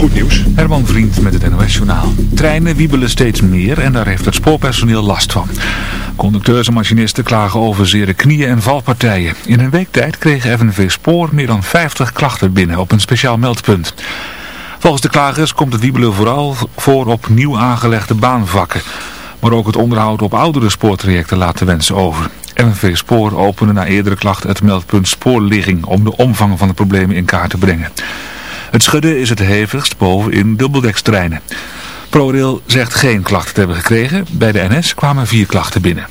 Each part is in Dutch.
goed nieuws. Herman Vriend met het NOS Journaal. Treinen wiebelen steeds meer en daar heeft het spoorpersoneel last van. Conducteurs en machinisten klagen over zere knieën en valpartijen. In een week tijd kreeg FNV Spoor meer dan 50 klachten binnen op een speciaal meldpunt. Volgens de klagers komt het wiebelen vooral voor op nieuw aangelegde baanvakken. Maar ook het onderhoud op oudere spoortrajecten laat de wensen over. FNV Spoor opende na eerdere klachten het meldpunt spoorligging om de omvang van de problemen in kaart te brengen. Het schudden is het hevigst boven in dubbeldekstreinen. ProRail zegt geen klachten te hebben gekregen. Bij de NS kwamen vier klachten binnen.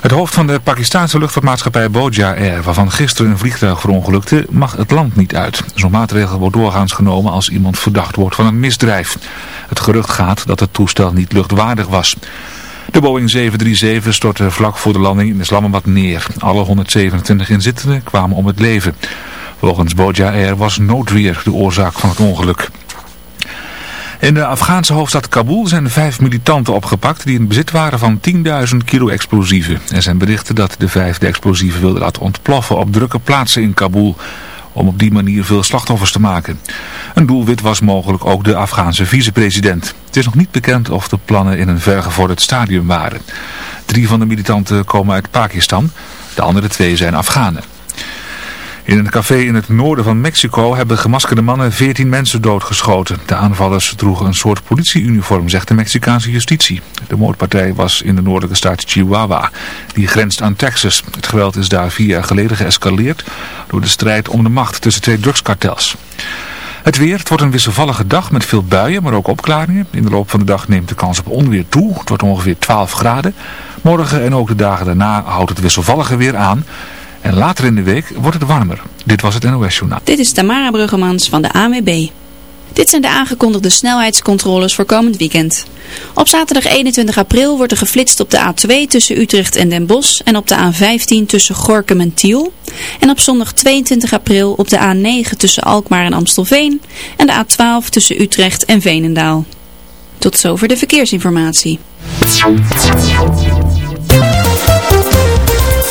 Het hoofd van de Pakistanse luchtvaartmaatschappij Boja Air, waarvan gisteren een vliegtuig verongelukte, mag het land niet uit. Zo'n maatregel wordt doorgaans genomen als iemand verdacht wordt van een misdrijf. Het gerucht gaat dat het toestel niet luchtwaardig was. De Boeing 737 stortte vlak voor de landing in Islamabad neer. Alle 127 inzittenden kwamen om het leven. Volgens Boja Air was noodweer de oorzaak van het ongeluk. In de Afghaanse hoofdstad Kabul zijn vijf militanten opgepakt die in bezit waren van 10.000 kilo explosieven. Er zijn berichten dat de vijf de explosieven wilden laten ontploffen op drukke plaatsen in Kabul, om op die manier veel slachtoffers te maken. Een doelwit was mogelijk ook de Afghaanse vicepresident. Het is nog niet bekend of de plannen in een vergevorderd stadium waren. Drie van de militanten komen uit Pakistan, de andere twee zijn Afghanen. In een café in het noorden van Mexico hebben gemaskerde mannen 14 mensen doodgeschoten. De aanvallers droegen een soort politieuniform, zegt de Mexicaanse justitie. De moordpartij was in de noordelijke staat Chihuahua, die grenst aan Texas. Het geweld is daar vier jaar geleden geëscaleerd door de strijd om de macht tussen twee drugskartels. Het weer, het wordt een wisselvallige dag met veel buien, maar ook opklaringen. In de loop van de dag neemt de kans op onweer toe. Het wordt ongeveer 12 graden. Morgen en ook de dagen daarna houdt het wisselvallige weer aan. En later in de week wordt het warmer. Dit was het NOS Journaal. Dit is Tamara Bruggemans van de ANWB. Dit zijn de aangekondigde snelheidscontroles voor komend weekend. Op zaterdag 21 april wordt er geflitst op de A2 tussen Utrecht en Den Bosch en op de A15 tussen Gorkum en Tiel. En op zondag 22 april op de A9 tussen Alkmaar en Amstelveen en de A12 tussen Utrecht en Veenendaal. Tot zover de verkeersinformatie.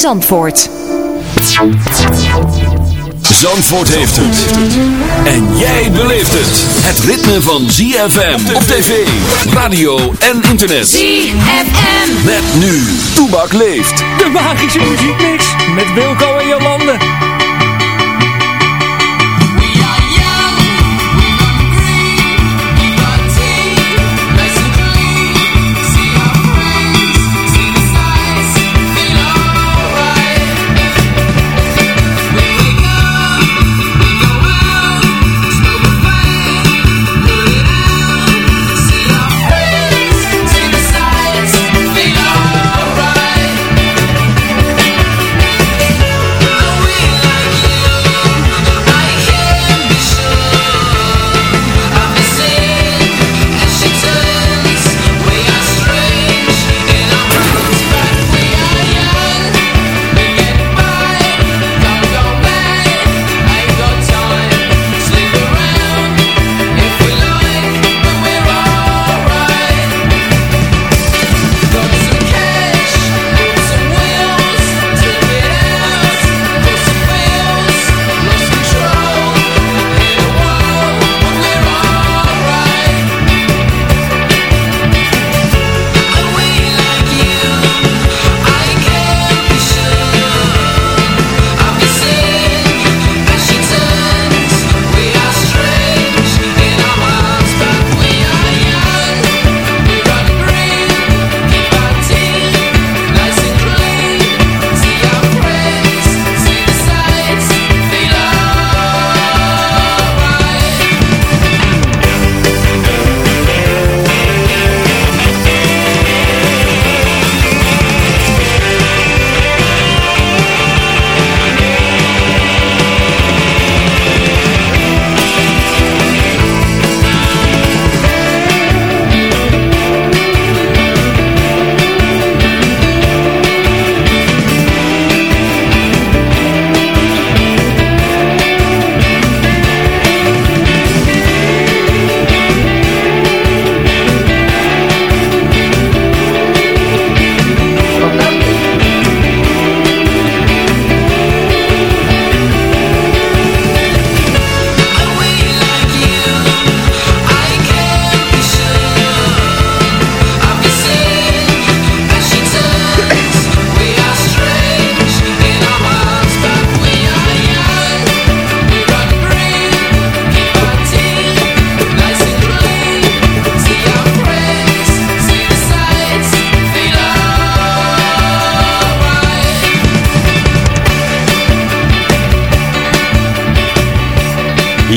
Zandvoort. Zandvoort heeft het. En jij beleeft het. Het ritme van ZFM op tv, radio en internet. ZFM. Met nu. Toebak leeft. De magische muziekmix met Wilco en Jolande.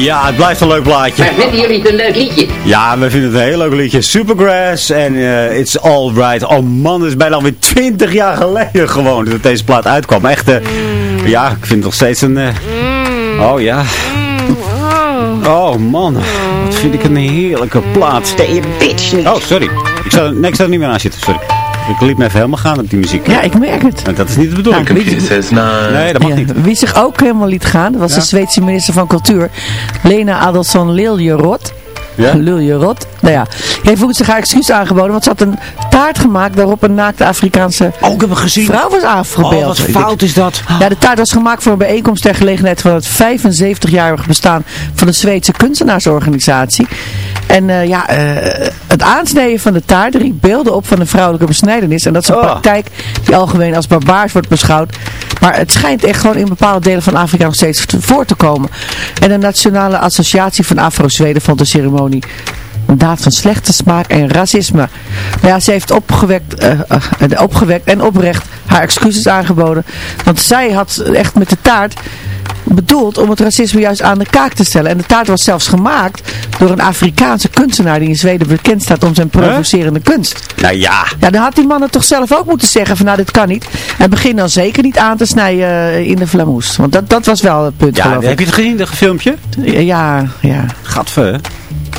Ja, het blijft een leuk plaatje. Maar vinden jullie het een leuk liedje? Ja, we vinden het een heel leuk liedje. Supergrass en uh, It's Alright. Oh man, het is bijna alweer 20 jaar geleden gewoon dat deze plaat uitkwam. Echt, uh, ja, ik vind het nog steeds een... Uh, oh ja. Oh man, wat vind ik een heerlijke plaat. Stay bitch. Oh, sorry. Ik zou, nee, ik zou er niet meer aan zitten, sorry. Ik liep me even helemaal gaan op die muziek. Ja, ik merk het. Maar dat is niet de bedoeling. Nou, wie, nee, dat mag ja, niet. Wie zich ook helemaal liet gaan, dat was Ja. de Zweedse minister van Cultuur, Lena Adelsohn Liljeroth. Ja? Liljeroth. Nou ja, heeft woensdag haar excuus aangeboden, want ze had een taart gemaakt waarop een naakte Afrikaanse Oh, ik heb hem gezien. vrouw was afgebeeld. Oh, wat fout is dat. Ja, de taart was gemaakt voor een bijeenkomst ter gelegenheid van het 75-jarig bestaan van de Zweedse kunstenaarsorganisatie. En eh, ja, eh, het aansnijden van de taart riep beelden op van een vrouwelijke besnijdenis. En dat is een Oh. praktijk die algemeen als barbaars wordt beschouwd. Maar het schijnt echt gewoon in bepaalde delen van Afrika nog steeds te- voor te komen. En de Nationale Associatie van Afro-Zweden vond de ceremonie een daad van slechte smaak en racisme. Maar ja, ze heeft opgewekt, eh, eh, opgewekt en oprecht haar excuses aangeboden. Want zij had echt met de taart bedoeld om het racisme juist aan de kaak te stellen. En de taart was zelfs gemaakt door een Afrikaanse kunstenaar die in Zweden bekend staat om zijn provocerende kunst. Nou ja. Ja, dan had die man het toch zelf ook moeten zeggen van nou dit kan niet. En begin dan zeker niet aan te snijden eh, in de flamoes. Want dat, dat was wel het punt Ja, geloof heb ik. je het gezien, dat filmpje? Ja, ja. Gadver.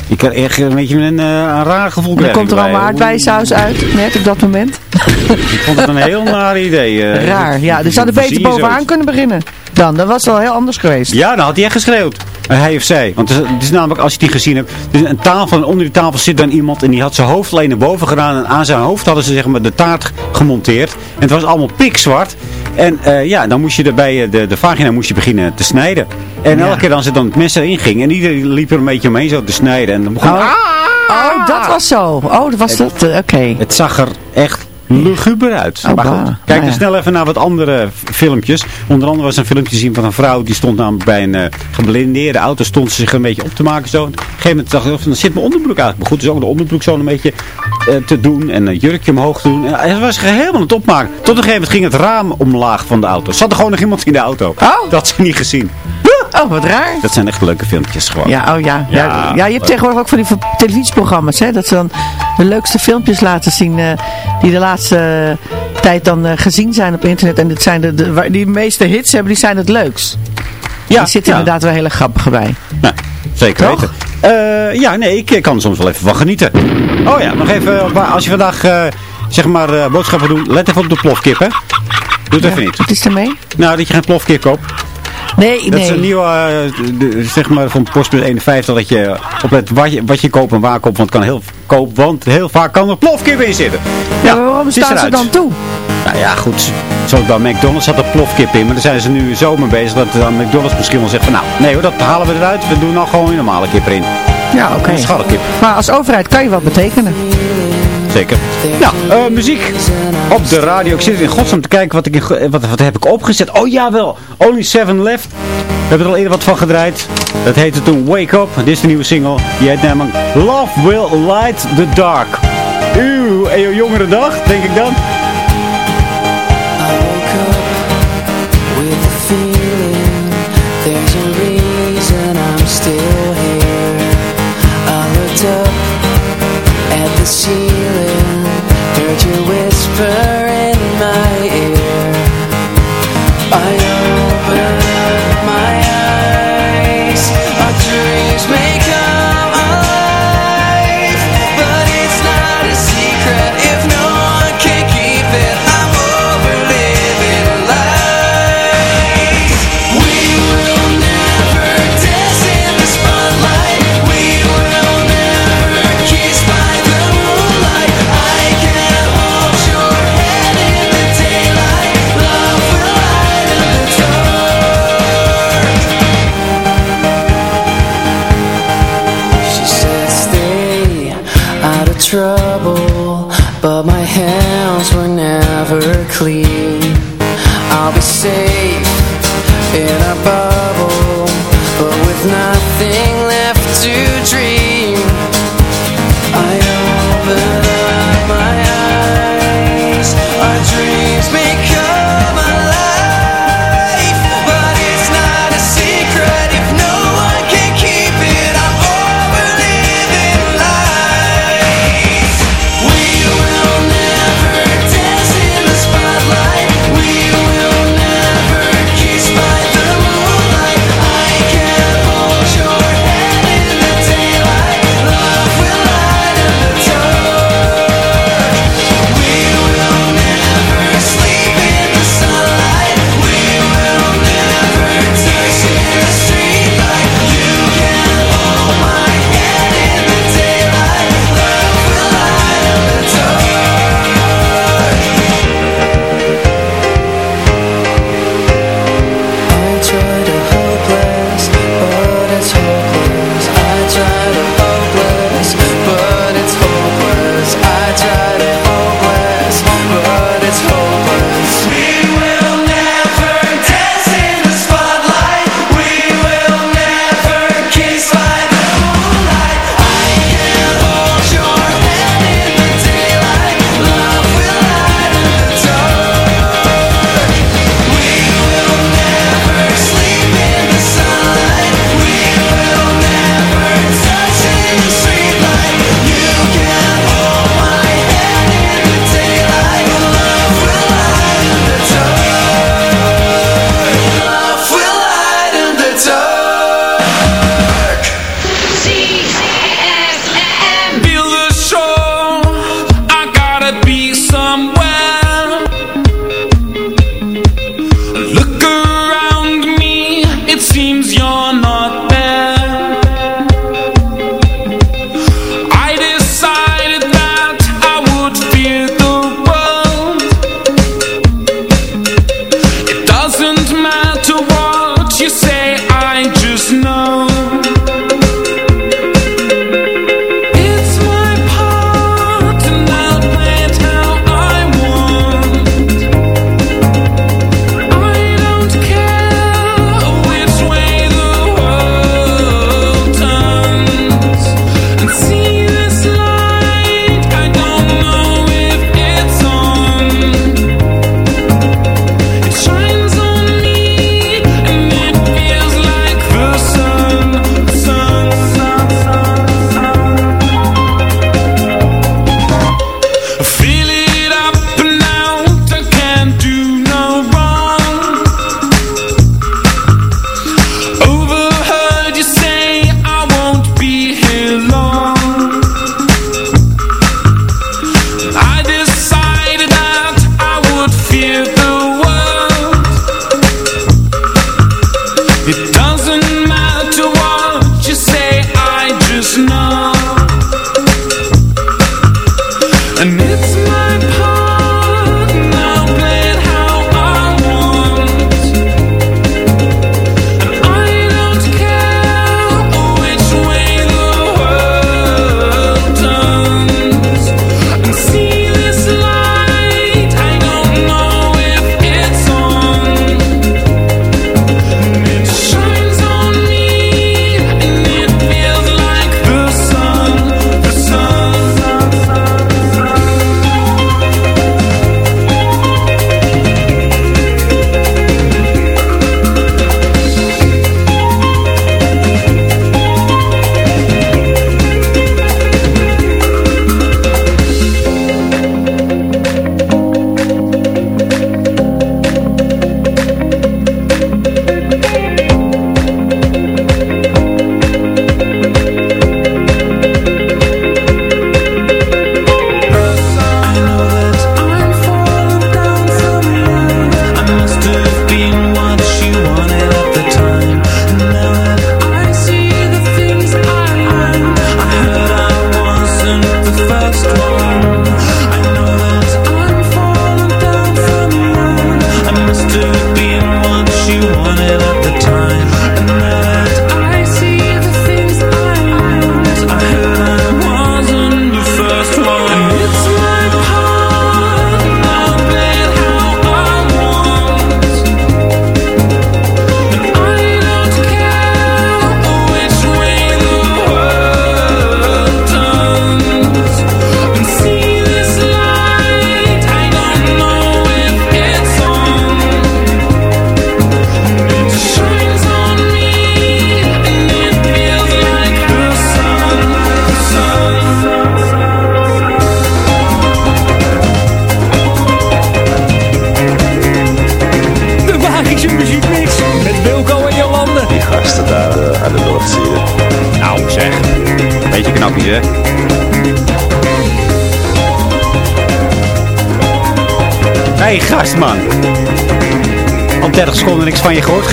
Ik krijg echt een beetje een, eh, een raar gevoel. Krijg komt er allemaal aardbeiensaus uit, net op dat moment. Ik vond het een heel naar idee. eh. Raar, ja. Dus Zie beter bovenaan kunnen beginnen. Dan, dat was wel heel anders geweest. Ja, dan had hij echt geschreeuwd. Eh, Hij of zij. Want het is, het is namelijk, als je die gezien hebt, dus een tafel en onder die tafel zit dan iemand en die had zijn hoofd alleen naar boven gedaan. En aan zijn hoofd hadden ze zeg maar de taart gemonteerd. En het was allemaal pikzwart. En eh, ja, dan moest je er bij eh, de, de vagina moest je beginnen te snijden. En Ja. elke keer als het dan het mes erin ging en iedereen liep er een beetje omheen zo te snijden. En dan begon Oh, oh dat was zo. Oh, dat was dat. Oké. het zag er echt luguber uit. Oh, maar goed, bah. kijk Nou ja. snel even naar wat andere filmpjes. Onder andere was een filmpje te zien van een vrouw. Die stond namelijk bij een eh, geblindeerde auto. Stond ze zich een beetje op te maken. Zo. Op een gegeven moment dacht ik, dan zit mijn onderbroek eigenlijk maar goed. Dus ook de onderbroek zo een beetje eh, te doen. En een jurkje omhoog te doen. En was helemaal aan het opmaken. Tot een gegeven moment ging het raam omlaag van de auto. Zat er gewoon nog iemand in de auto. Oh. Dat had ze niet gezien. Oh, wat raar. Dat zijn echt leuke filmpjes gewoon. Ja, oh ja. Ja, Ja, ja, je hebt tegenwoordig ook van die televisieprogramma's, hè. Dat ze dan de leukste filmpjes laten zien eh, die de laatste eh, tijd dan eh, gezien zijn op internet. En dit zijn de, de, waar die meeste hits hebben, die zijn het leukst. Ja, die zitten ja. inderdaad wel hele grappige bij. Nou, zeker Toch? weten. Ja, nee, ik kan er soms wel even van genieten. Oh ja, nog even, als je vandaag zeg maar boodschappen doet, let even op de plofkip, hè. Doe het even niet. Wat is ermee? Nou, dat je geen plofkip koopt. Nee, Dat is een nee. nieuwe, eh, zeg maar van Postbus 51, dat je oplet wat je, wat je koopt en waar koopt, want kan heel koop, want heel vaak kan er plofkip in zitten. Ja, maar waarom staan ze dan toe? Nou ja, goed. Zoals bij McDonald's zat er plofkip in. Maar daar zijn ze nu zo mee bezig dat dan McDonald's misschien wel zegt van... Nou, nee hoor, dat halen we eruit. We doen nou gewoon een normale kip erin. Ja, oké. Een scharrelkip. Maar als overheid kan je wat betekenen. Zeker. Nou, eh, muziek op de radio. Ik zit in godsnaam te kijken wat, ik wat, wat heb ik opgezet. Oh jawel, Only Seven Left. We hebben er al eerder wat van gedraaid. Dat heette toen Wake Up. Dit is de nieuwe single. Die heet namelijk Love Will Light the Dark. Uw, en je jongere dag, denk ik dan. with you safe in a bubble you're not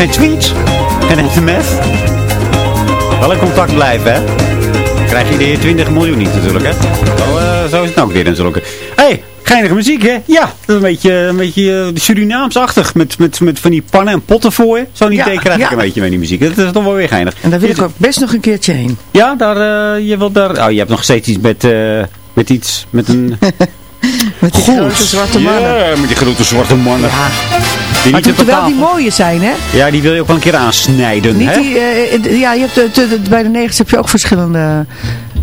Geen tweets. Geen sms. Wel in contact blijven hè. Krijg je de 20 miljoen niet natuurlijk hè. Zo, eh, zo is het nou ook weer natuurlijk. Hé, hey, geinige muziek hè. Ja, dat is een beetje, een beetje eh, Surinaamsachtig. Met, met, met van die pannen en potten voor je. Zo'n idee Ja, krijg ik een beetje met die muziek. Dat is toch wel weer geinig. En daar wil ik ook best nog een keertje heen. Ja, daar, eh, je wilt daar... Oh, je hebt nog steeds iets met, met iets, met een... Met die grote zwarte mannen. Ja, met die grote zwarte mannen. Ja. Die Maar het moeten wel die mooie zijn, hè? Ja, die wil je ook wel een keer aansnijden, Niet hè? die, eh, ja, je hebt, eh, bij de negers heb je ook verschillende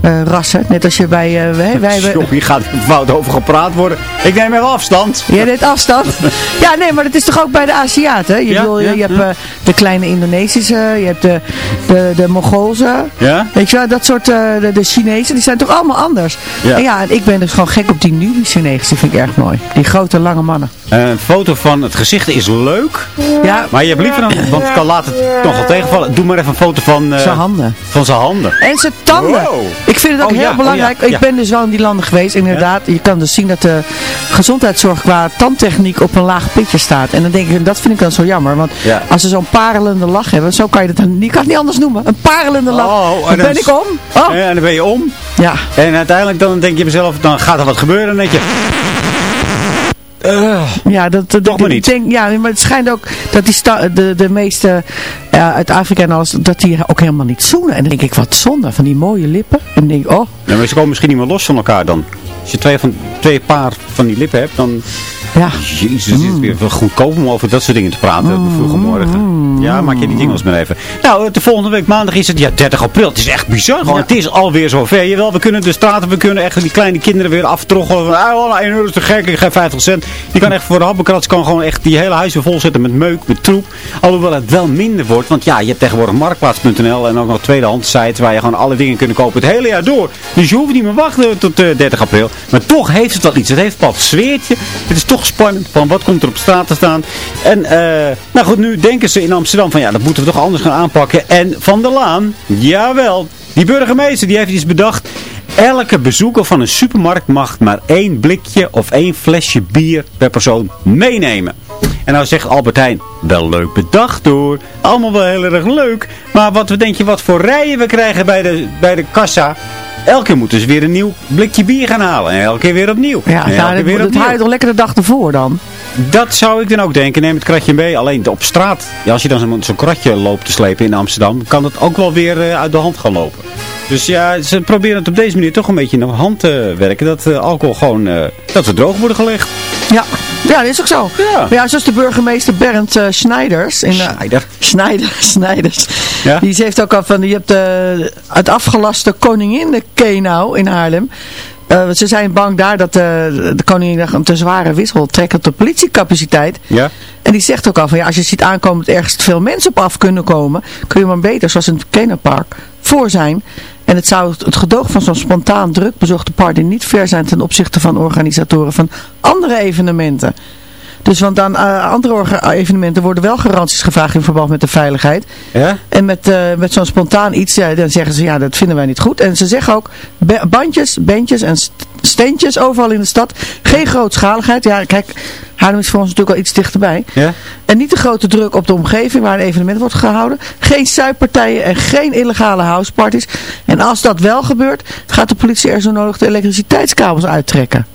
eh, rassen. Net als je bij... eh, wij, wij, Joh, hier gaat fout over gepraat worden. Ik neem er afstand. Jij deed afstand. ja, nee, maar dat is toch ook bij de Aziaten. hè? Je, Ja, je, ja, je hebt ja. eh, de kleine Indonesische, je hebt de, de, de Mongoolse. Ja? Weet je wel, dat soort, de, de Chinezen, die zijn toch allemaal anders. Ja. En ja, en ik ben dus gewoon gek op die nieuwe Chinezen, die vind ik erg mooi. Die grote, lange mannen. Een foto van het gezicht is leuk. Ja, Maar je hebt liever dan, want het kan later nogal tegenvallen. Doe maar even een foto van... zijn handen. Van zijn handen. En zijn tanden. Wow. Ik vind het ook Oh, heel ja, oh, belangrijk. ja. Ik ben dus wel in die landen geweest. Inderdaad, je kan dus zien dat de gezondheidszorg qua tandtechniek op een laag pitje staat. En dan denk ik, dat vind ik dan zo jammer. Want als ze zo'n parelende lach hebben, zo kan je het dan, je kan het niet anders noemen. Een parelende lach. Oh, dan en dan ben ik om. Oh, En dan ben je om. ja. En uiteindelijk dan denk je mezelf, dan gaat er wat gebeuren. Dan denk je... eh, Ja, dat, dat Toch maar niet. Denk, ja, maar het schijnt ook dat die sta, de, de meeste ja, uit Afrika en alles, dat die ook helemaal niet zoenen. En dan denk ik, wat zonde van die mooie lippen. En dan denk ik, oh, ja, maar ze komen misschien niet meer los van elkaar dan. Als je twee, van, twee paar van die lippen hebt, dan... ja. Jezus, het is weer wel goedkoop om over dat soort dingen te praten de vroege morgen. Ja, maak je die dingen maar even. Nou, de volgende week maandag is het ja, 30 april. Het is echt bizar. Gewoon, Het is alweer zover. Jawel, we kunnen de straten, we kunnen echt die kleine kinderen weer aftroggelen. Van, ah, wel, 1 euro is te gek, ik geef 50 cent. Je kan echt voor de happenkrats kan gewoon echt die hele huis weer vol zetten met meuk, met troep. Alhoewel het wel minder wordt. Want ja, je hebt tegenwoordig marktplaats.nl en ook nog tweedehands sites waar je gewoon alle dingen kunt kopen het hele jaar door. Dus je hoeft niet meer wachten tot eh, 30 april. Maar toch heeft het wel iets. Het heeft een bepaald sfeertje. Het is toch spannend van wat komt er op straat te staan. En eh, nou goed, nu denken ze in Amsterdam van ja, dat moeten we toch anders gaan aanpakken. En Van der Laan, jawel, die burgemeester die heeft iets bedacht. Elke bezoeker van een supermarkt mag maar één blikje of één flesje bier per persoon meenemen. En nou zegt Albert Heijn, wel leuk bedacht hoor. Allemaal wel heel erg leuk. Maar wat denk je wat voor rijen we krijgen bij de, bij de kassa? Elke keer moeten ze weer een nieuw blikje bier gaan halen. En elke keer weer opnieuw. Ja, en elke nou, keer dat, weer dat opnieuw. haal je toch lekker de dag ervoor dan? Dat zou ik dan ook denken. Neem het kratje mee. Alleen op straat, ja, als je dan zo'n zo'n kratje loopt te slepen in Amsterdam, kan dat ook wel weer eh, uit de hand gaan lopen. Dus ja, ze proberen het op deze manier toch een beetje in de hand te werken. Dat eh, alcohol gewoon, eh, dat ze droog worden gelegd. Ja, ja dat is ook zo. Ja. Ja, zoals de burgemeester Bernd Schneiders. In, Schneider. Schneider, Snijders. Ja? Die heeft ook al van, je hebt eh, het afgelaste koninginnenkenau in Haarlem. Eh, ze zijn bang daar dat de, de koningin een te zware wissel trekt op de politiecapaciteit. Ja? En die zegt ook al van, ja, als je ziet aankomen dat ergens veel mensen op af kunnen komen, kun je maar beter, zoals in het Kennerpark, voor zijn. En het zou het gedoog van zo'n spontaan druk bezochte party niet ver zijn ten opzichte van organisatoren van andere evenementen. Dus want aan eh, andere orga- evenementen worden wel garanties gevraagd in verband met de veiligheid. Ja? En met, eh, met zo'n spontaan iets, ja, dan zeggen ze, ja, dat vinden wij niet goed. En ze zeggen ook, bandjes, bandjes en st- steentjes overal in de stad. Geen grootschaligheid. Ja, kijk, Haarlem is voor ons natuurlijk al iets dichterbij. Ja? En niet te grote druk op de omgeving waar een evenement wordt gehouden. Geen zuippartijen en geen illegale houseparties. En als dat wel gebeurt, gaat de politie er zo nodig de elektriciteitskabels uittrekken.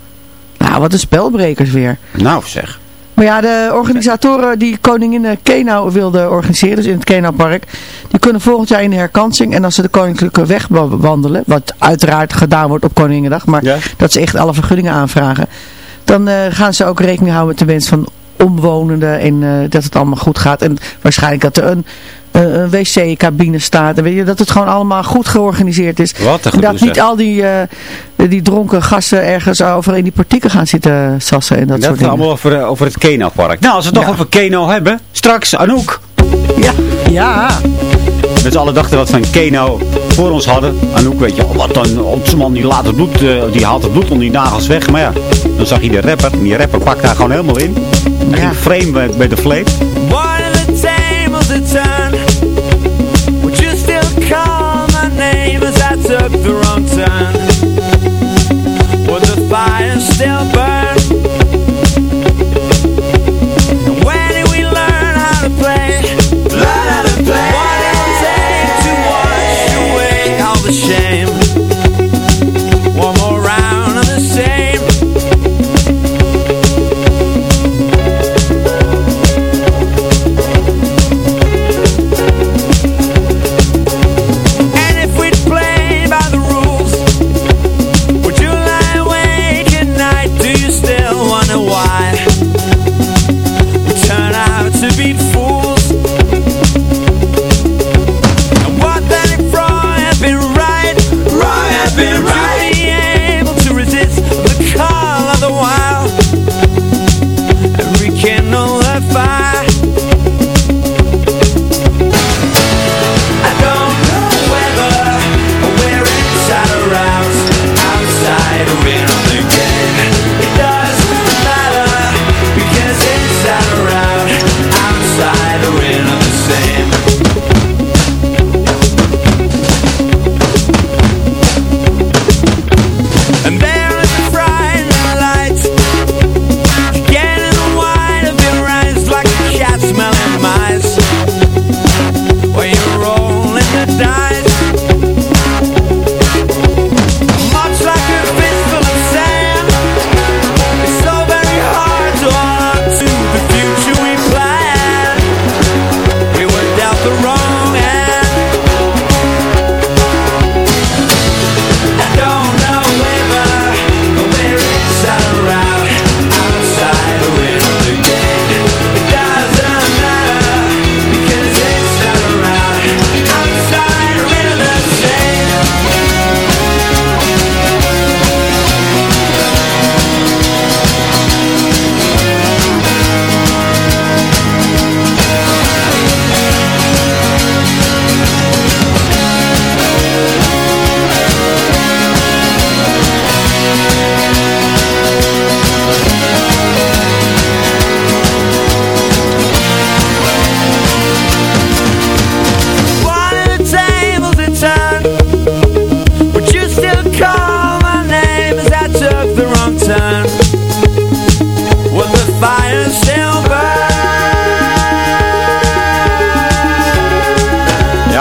Nou, wat een spelbrekers weer. Nou zeg. Maar ja, de organisatoren die Koningin Kenau wilden organiseren, dus in het Kenaupark, die kunnen volgend jaar in de herkansing. En als ze de Koninklijke Weg wa- wandelen, wat uiteraard gedaan wordt op Koningendag, maar Ja. dat ze echt alle vergunningen aanvragen, dan eh, gaan ze ook rekening houden met de wens van omwonenden en eh, dat het allemaal goed gaat. En waarschijnlijk dat er een, eh, een wc-cabine staat. En weet je, dat het gewoon allemaal goed georganiseerd is. Wat een En dat niet al die, eh, die dronken gasten ergens over in die partieken gaan zitten sassen en dat, Dat soort dingen. allemaal over, eh, over het Keno-park. Nou, als we het nog Ja. over Keno hebben. Straks Anouk. Ja, ja. Met z'n allen dachten wat van Keno voor ons hadden. Anouk, weet je, oh, wat dan, onze man die, laat het bloed, eh, die haalt het bloed onder die nagels weg. Maar ja, dan zag je de rapper. En die rapper pakt daar gewoon helemaal in. Hij Ja. ging frame met, de fleep. What if the tables took the wrong turn? Would the fire still burn?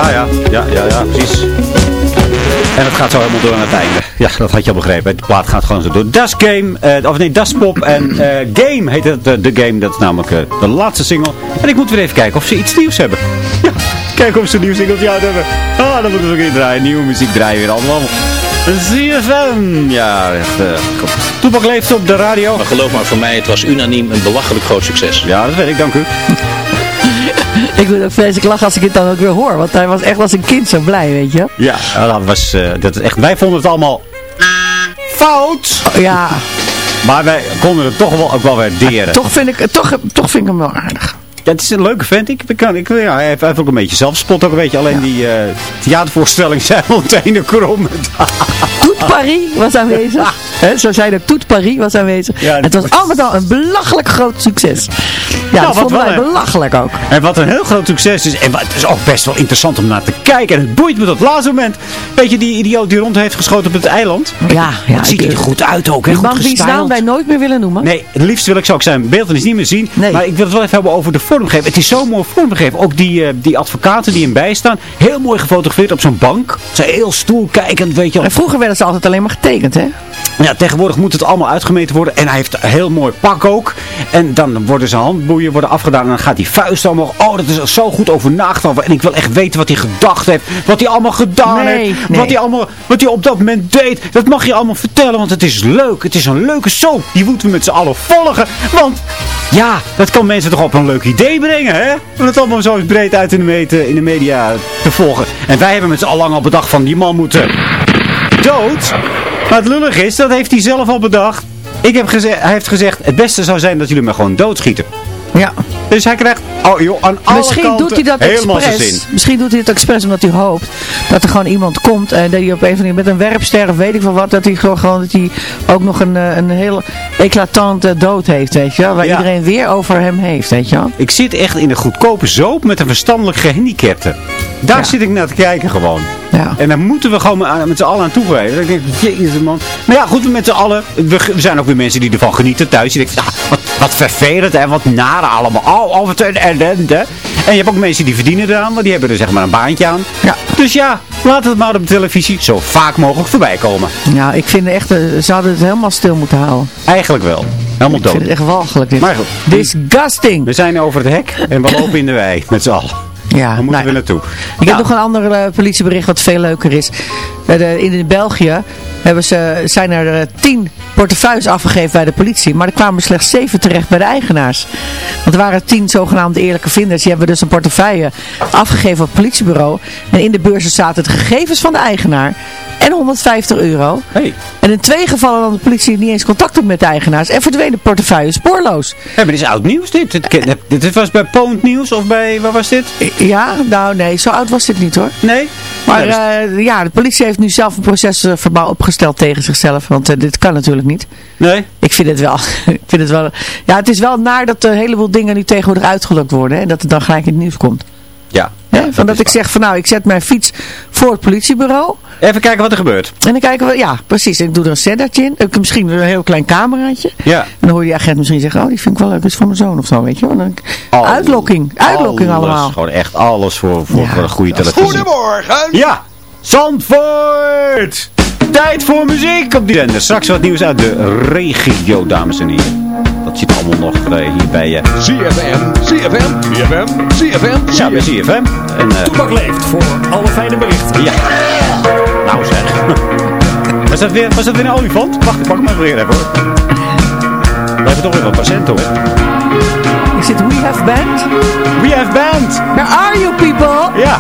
Ja, ja, ja, precies. En het gaat zo helemaal door aan het einde. Ja, dat had je al begrepen. De plaat gaat gewoon zo door. Das Game, eh, of nee, Das Pop en eh, Game heet het. eh, de Game, dat is namelijk de laatste single. En ik moet weer even kijken of ze iets nieuws hebben. Ja, kijken of ze een nieuw singeltje uit hebben. Ah, dan moeten we weer draaien. Nieuwe muziek draaien weer allemaal. ZFM. Ja, echt. goed. Toepak leeft op de radio. Maar geloof maar, voor mij, het was unaniem een belachelijk groot succes. Ja, dat weet ik, dank u. Ik moet ook vreselijk lachen als ik het dan ook weer hoor. Want hij was echt als een kind zo blij, weet je. Ja, dat was, eh, dat is echt, wij vonden het allemaal fout. Ja, Maar wij konden het toch wel ook wel waarderen. toch vind ik, toch, toch vind ik hem wel aardig. Ja, het is een leuke vent. Ik, ik, kan, ik, ja, hij heeft, ook een beetje zelfspot ook een beetje. Alleen die eh theatervoorstelling zijn meteen krom. Paris was aanwezig. Zo zei de Toet Paris was aanwezig. Ja, het was al met al een belachelijk groot succes. Ja, dat wat vonden wij belachelijk ook. En wat een heel groot succes is. En wat, het is ook best wel interessant om naar te kijken. En het boeit me tot het laatste moment. Weet je die idioot die rond heeft geschoten op het eiland? Ja, ja. Het ziet ik- er goed uit ook. Hè? Die man wiens naam wij nooit meer willen noemen. Nee, het liefst wil ik zo ook zijn beeldenis niet meer zien. Nee. Maar ik wil het wel even hebben over de vormgeving. Het is zo mooi vormgegeven. Ook die, eh, die advocaten die hem bijstaan. Heel mooi gefotografeerd op zo'n bank. Ze heel stoel kijkend, weet je wel. En vroeger werden ze altijd alleen maar getekend, hè? Ja, tegenwoordig moet het allemaal uitgemeten worden. En hij heeft een heel mooi pak ook. En dan worden zijn handboeien worden afgedaan. En dan gaat die vuist omhoog. Oh, dat is zo goed over nagedacht. En ik wil echt weten wat hij gedacht heeft. Wat hij allemaal gedaan Nee, heeft. nee. Wat, hij allemaal, wat hij op dat moment deed. Dat mag je allemaal vertellen. Want het is leuk. Het is een leuke soap. Die moeten we met z'n allen volgen. Want ja, dat kan mensen toch op een leuk idee brengen. Hè? Om het allemaal zo breed uit in de, media te volgen. En wij hebben met z'n allen lang al bedacht van die man moeten dood. Maar het lullig is, dat heeft hij zelf al bedacht. Ik heb gezegd, hij heeft gezegd, het beste zou zijn dat jullie me gewoon doodschieten. Ja. Dus hij krijgt oh, joh, aan alle Misschien kanten doet hij dat expres. zin. Misschien doet hij het expres omdat hij hoopt dat er gewoon iemand komt en dat hij op een of andere manier met een werpster of weet ik veel wat, dat hij gewoon, gewoon dat hij ook nog een, eh, een heel eclatante dood heeft, weet je wel. Waar Ja. iedereen weer over hem heeft, weet je wel. Ik zit echt in de goedkope zoop met een verstandelijk gehandicapte. Daar Ja. zit ik naar te kijken gewoon. Ja. En daar moeten we gewoon met z'n allen aan toegeven. Ik denk, jezus man. Maar ja, goed, met z'n allen. We, we zijn ook weer mensen die ervan genieten thuis. Je denkt, ah, wat, wat vervelend en wat nare allemaal. Wat een ellende. En je hebt ook mensen die verdienen eraan, want die hebben er zeg maar een baantje aan. Ja. Dus ja, laat het maar op de televisie zo vaak mogelijk voorbij komen. Ja, ik vind echt, eh, ze hadden het helemaal stil moeten houden. Eigenlijk wel. Helemaal Ik vind dood. het echt walgelijk dit. Maar goed. Disgusting. We zijn over het hek en we lopen in de wei met z'n allen. Ja, moeten nou we ja. naartoe. Ik Nou, heb nog een ander eh, politiebericht wat veel leuker is. Eh, de- in België hebben ze, zijn er eh, tien portefeuilles afgegeven bij de politie. Maar er kwamen slechts zeven terecht bij de eigenaars. Want er waren tien zogenaamde eerlijke vinders. Die hebben dus een portefeuille afgegeven op het politiebureau. En in de beurzen zaten de gegevens van de eigenaar. En 150 euro. Hey. En in twee gevallen nam de politie niet eens contact op met de eigenaars. En verdween de portefeuille spoorloos. Ja, maar dit is oud nieuws dit. Dit, dit, was bij Poont Nieuws of bij, waar was dit? Ja, nou nee, zo oud was dit niet hoor. Nee? Maar Ja, dus- eh, ja, de politie heeft nu zelf een procesverbaal opgesteld tegen zichzelf. Want eh, dit kan natuurlijk niet. nee? Ik vind het wel. ik vind het wel. Ja, het is wel naar dat er een heleboel dingen nu tegenwoordig uitgelokt worden. En dat het dan gelijk in het nieuws komt. Ja. Hè? Ja, van dat ik waar. zeg van nou, ik zet mijn fiets voor het politiebureau. Even kijken wat er gebeurt. En dan kijken we, ja precies. Ik doe er een zendertje in. Ik, misschien een heel klein cameraatje. Ja. En dan hoor je die agent misschien zeggen, oh die vind ik wel leuk. Dat is voor mijn zoon of zo, weet je wel. Dan, uitlokking. Uitlokking Alles, allemaal. Gewoon echt alles voor, voor, Ja. voor een goede televisie. Goedemorgen! Ja, Zandvoort! Tijd voor muziek op die zender. Straks wat nieuws uit de regio, dames en heren. Dat zit allemaal nog eh, hier bij je. CFM, CFM, CFM, CFM, ja, bij CFM. En, eh, Toepak leeft voor alle fijne berichten. ja. Nou zeg. Was dat weer, was dat weer een olifant? Wacht, ik pak hem even weer even hoor. We hebben toch weer wat patiënten hoor. Is dit We Have Band? We have band! Where are you people? Ja.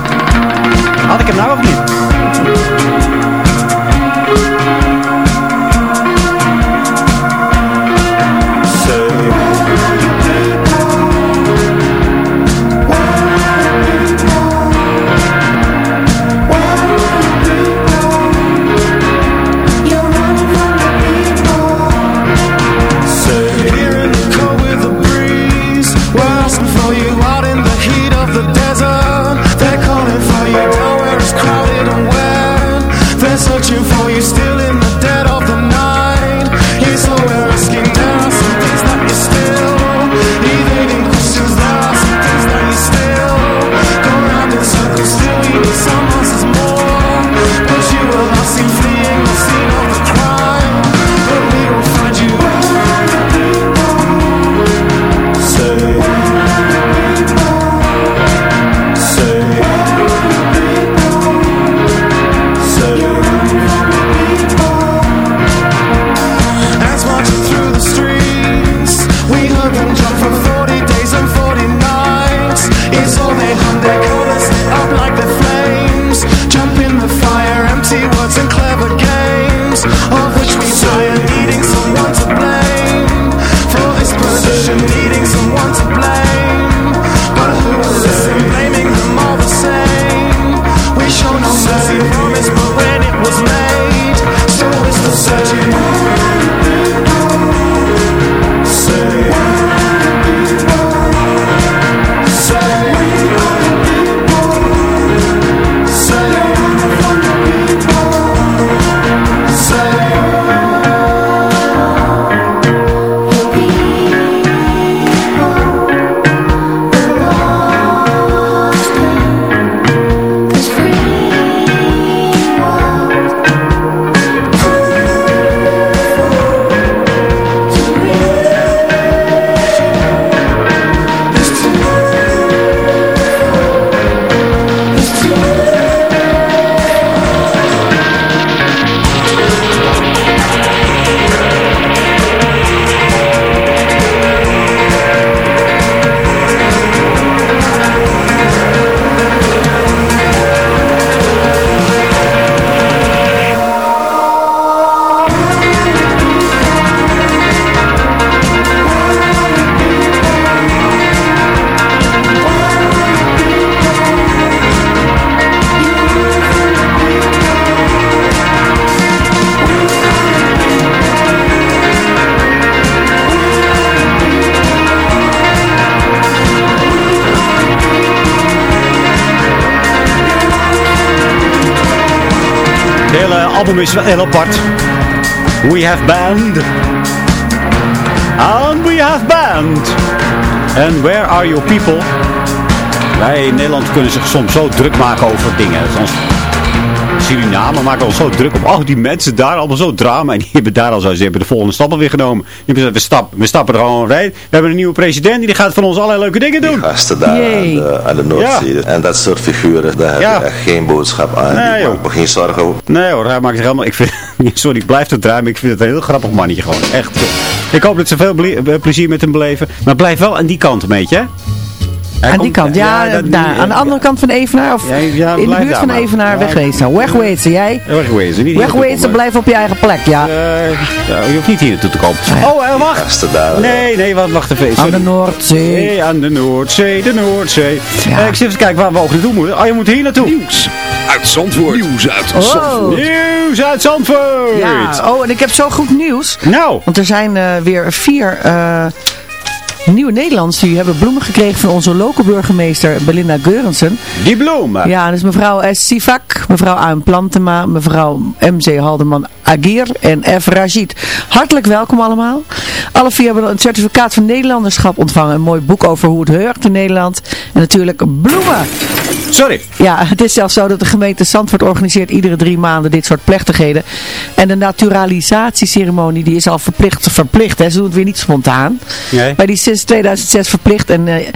Had ik hem nou of niet? Is wel apart. We Have Band. And we have band. And where are your people? Wij in Nederland kunnen zich soms zo druk maken over dingen. Suriname maken ons zo druk op. Oh, die mensen daar allemaal zo drama. En die hebben daar al zo, ze hebben de volgende stap alweer genomen. Die hebben gezegd, we, stap, we stappen er gewoon rijden. We hebben een nieuwe president die gaat van ons allerlei leuke dingen doen. gasten daar aan de, aan de Noordzee. En dat soort figuren, daar heb Ja. je echt geen boodschap aan. Nee, Die maakt me geen zorgen over. Nee hoor, hij maakt zich helemaal... Ik vind, sorry, ik blijf het draaien, maar ik vind het een heel grappig mannetje gewoon. Echt. Ik hoop dat ze veel eh, plezier met hem beleven. Maar blijf wel aan die kant een beetje, hè? Hij aan die kant, ja, dat- daar. aan de andere kant van Evenaar of Ja, ja, in de buurt daar van. Evenaar wegwezen. Wegwezen, jij? Wegwezen, niet Wegwezen, blijf op je eigen plek, ja. Eh, je hoeft niet hier naartoe te komen. Ah, ja. Oh, eh, wacht. Daar. Nee, nee, wacht, wacht even. Aan de Noordzee. Nee, aan de Noordzee, de Noordzee. Ja. Eh, ik zit even te kijken waar we ook naartoe moeten. Oh, je moet hier naartoe. Nieuws uit Zandvoort. Nieuws uit Oh. Nieuws uit Zandvoort. Ja, oh, en ik heb zo goed nieuws. Nou, Want er zijn eh, weer vier eh, nieuwe Nederlanders die hebben bloemen gekregen van onze lokale burgemeester Belinda Geurensen. die bloemen. Ja, dus mevrouw S. Sivak, mevrouw A. Plantema, mevrouw M.C. Haldeman Agir en F. Rajid. Hartelijk welkom allemaal. Alle vier hebben een certificaat van Nederlanderschap ontvangen. Een mooi boek over hoe het heugt in Nederland. En natuurlijk bloemen. Sorry. Ja, het is zelfs zo dat de gemeente Zandvoort organiseert iedere drie maanden dit soort plechtigheden. En de naturalisatieceremonie die is al verplicht. verplicht hè. Ze doen het weer niet spontaan. Nee. Maar die sinds 2006 verplicht. En eh,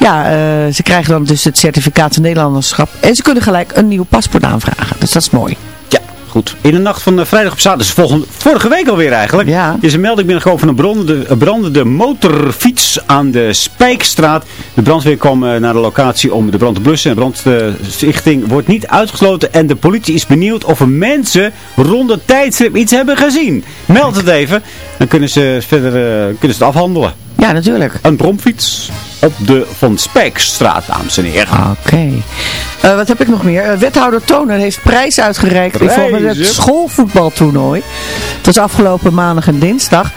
ja, eh, ze krijgen dan dus het certificaat van Nederlanderschap. En ze kunnen gelijk een nieuw paspoort aanvragen. Dus dat is mooi. Ja, goed. In de nacht van eh, vrijdag op zaterdag, dus volgende, vorige week alweer eigenlijk, Ja. is een melding binnengekomen van een brandende, brandende motorfiets aan de Spijkstraat. De brandweer kwam naar de locatie om de brand te blussen. En brandstichting wordt niet uitgesloten en de politie is benieuwd of er mensen rond het tijdstip iets hebben gezien. Meld het even, dan kunnen ze verder kunnen ze het afhandelen. Ja, natuurlijk. Een bromfiets op de Van Spijkstraat, dames en heren. Oké. Eh, wat heb ik nog meer? Eh, wethouder Toner heeft prijs uitgereikt met het schoolvoetbaltoernooi. Het was afgelopen maandag en dinsdag.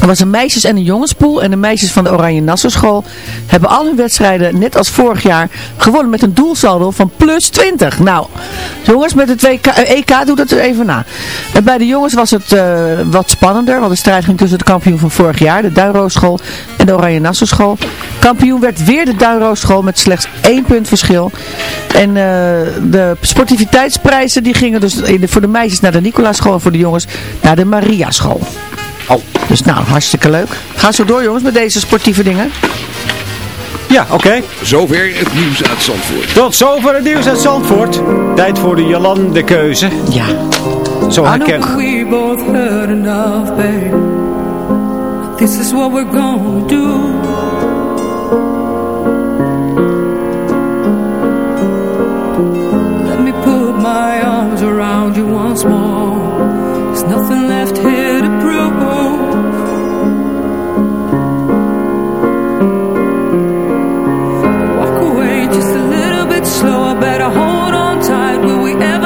Er was een meisjes- en een jongenspool. En de meisjes van de Oranje Nassau School hebben al hun wedstrijden, net als vorig jaar, gewonnen met een doelsaldo van plus 20. Nou, jongens, met het WK, eh, EK doet het er even na. En bij de jongens was het eh, wat spannender, want de strijd ging tussen de kampioen van vorig jaar, de Duinroos School, en de Oranje Nassau School. Kampioen werd weer de Duinroos School met slechts één punt verschil. En eh, de sportiviteitsprijzen die gingen dus de- voor de meisjes naar de Nicolaas School en voor de jongens naar de Maria School. Oh. Dus nou, hartstikke leuk. Ga zo door jongens met deze sportieve dingen. Ja, oké. Zover het nieuws uit Zandvoort. Tot zover het nieuws uit Zandvoort. Tijd voor de Jolande keuze. Ja. Zo herken. We both heard enough, babe. This is what we're gonna do. Let me put my arms around you once more. There's nothing left here Better hold on tight. Will we ever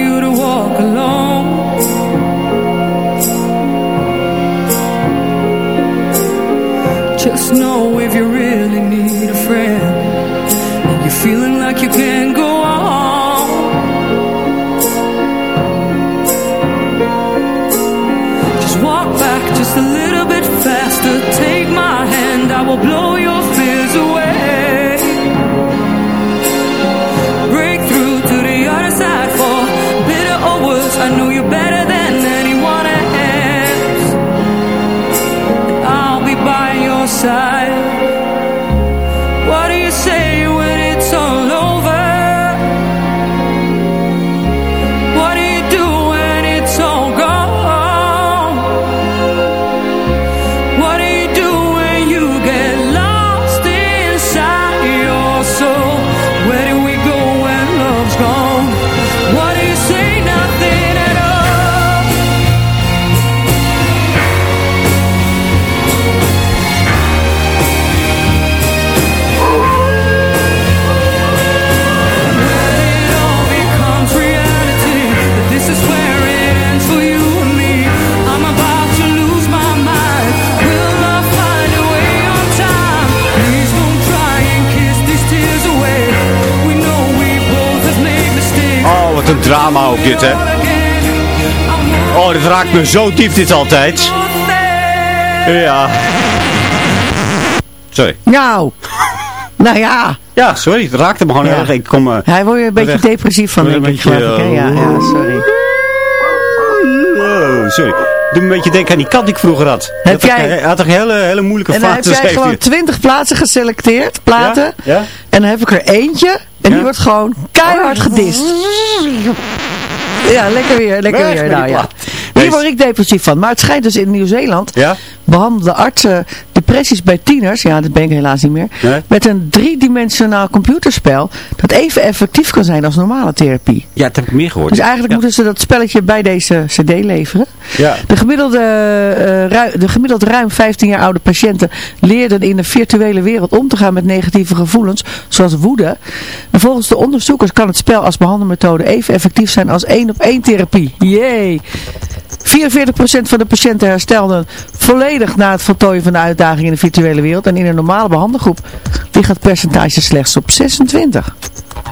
een drama ook dit, hè. Oh, dit raakt me zo diep dit altijd. Ja. Sorry. Nou. Nou ja. Ja, sorry. Het raakte me gewoon Ja. erg. Ik kom... eh, Hij wordt een beetje weg. depressief van, denk ik, geloof ik. Ja, ja, sorry. Oh, sorry. Doe een beetje denken aan die kat die ik vroeger had. Heb jij- Hij had toch een hele, hele moeilijke En dan heb jij gewoon. 20 plaatsen geselecteerd, platen. Ja? Ja? En dan heb ik er eentje. En die wordt gewoon keihard gedist. Ja, lekker weer, lekker weer. Nou ja. Hier word ik depressief van. Maar het schijnt dus in Nieuw-Zeeland Ja? behandelen artsen depressies bij tieners, ja dat ben ik helaas niet meer, Nee? met een driedimensionaal computerspel dat even effectief kan zijn als normale therapie. Ja, dat heb ik meer gehoord. Dus eigenlijk ja. moeten ze dat spelletje bij deze cd leveren. Ja. De gemiddelde, eh, de gemiddeld ruim 15 jaar oude patiënten leerden in de virtuele wereld om te gaan met negatieve gevoelens, zoals woede. En volgens de onderzoekers kan het spel als behandelmethode even effectief zijn als één op één therapie. Jee! 44% van de patiënten herstelden volledig na het voltooien van de uitdaging in de virtuele wereld. En in een normale behandelgroep ligt het percentage slechts op 26.